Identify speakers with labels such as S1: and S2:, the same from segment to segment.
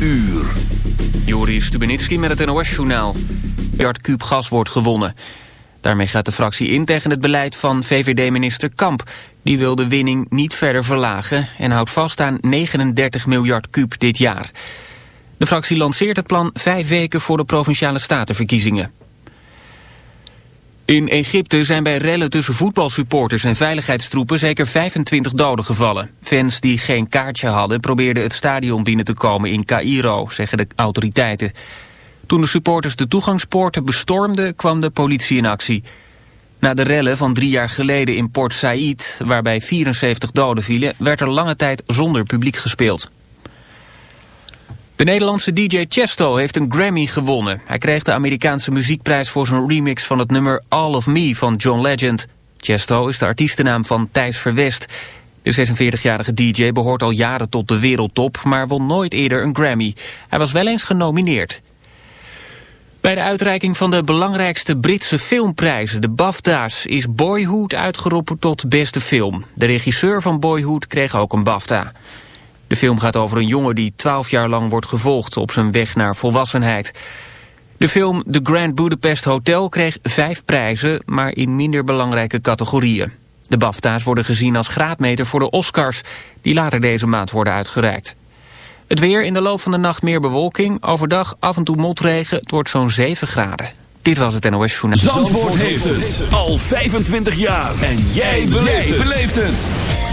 S1: uur. Joris Stubenitski met het NOS-journaal. Miljard kuub gas wordt gewonnen. Daarmee gaat de fractie in tegen het beleid van VVD-minister Kamp. Die wil de winning niet verder verlagen en houdt vast aan 39 miljard kuub dit jaar. De fractie lanceert het plan vijf weken voor de Provinciale Statenverkiezingen. In Egypte zijn bij rellen tussen voetbalsupporters en veiligheidstroepen zeker 25 doden gevallen. Fans die geen kaartje hadden probeerden het stadion binnen te komen in Cairo, zeggen de autoriteiten. Toen de supporters de toegangspoorten bestormden kwam de politie in actie. Na de rellen van drie jaar geleden in Port Said, waarbij 74 doden vielen, werd er lange tijd zonder publiek gespeeld. De Nederlandse DJ Chesto heeft een Grammy gewonnen. Hij kreeg de Amerikaanse muziekprijs voor zijn remix van het nummer All of Me van John Legend. Chesto is de artiestennaam van Thijs Verwest. De 46-jarige DJ behoort al jaren tot de wereldtop, maar won nooit eerder een Grammy. Hij was wel eens genomineerd. Bij de uitreiking van de belangrijkste Britse filmprijzen, de BAFTA's, is Boyhood uitgeroepen tot beste film. De regisseur van Boyhood kreeg ook een BAFTA. De film gaat over een jongen die 12 jaar lang wordt gevolgd op zijn weg naar volwassenheid. De film The Grand Budapest Hotel kreeg vijf prijzen, maar in minder belangrijke categorieën. De BAFTA's worden gezien als graadmeter voor de Oscars, die later deze maand worden uitgereikt. Het weer in de loop van de nacht meer bewolking, overdag af en toe motregen, het wordt zo'n 7 graden. Dit was het NOS Journaal.
S2: Zandvoort, heeft het al 25 jaar. En jij beleeft het.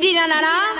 S3: Tirirarará.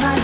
S4: my